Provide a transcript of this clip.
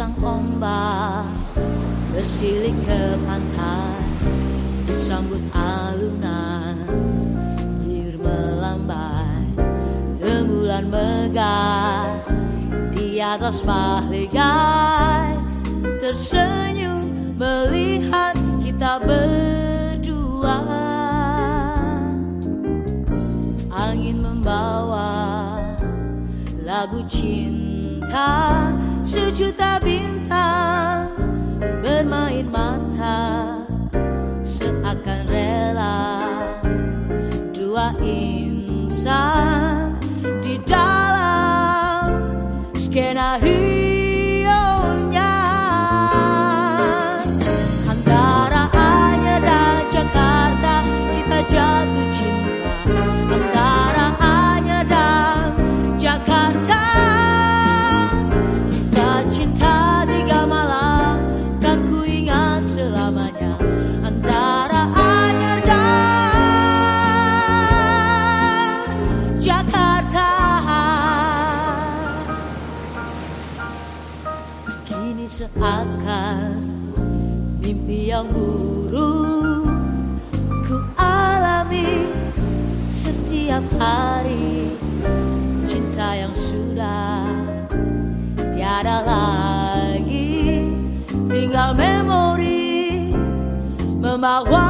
sang ombak bersilik ke pantai disambut alunan liur melambai rembulan megah di atas mahligai tersenyum melihat kita berdua. Angin membawa lagu cinta sejuta outside. Kini seakan mimpi yang buruk ku alami setiap hari. Cinta yang sudah tiada lagi. Tinggal memori membawa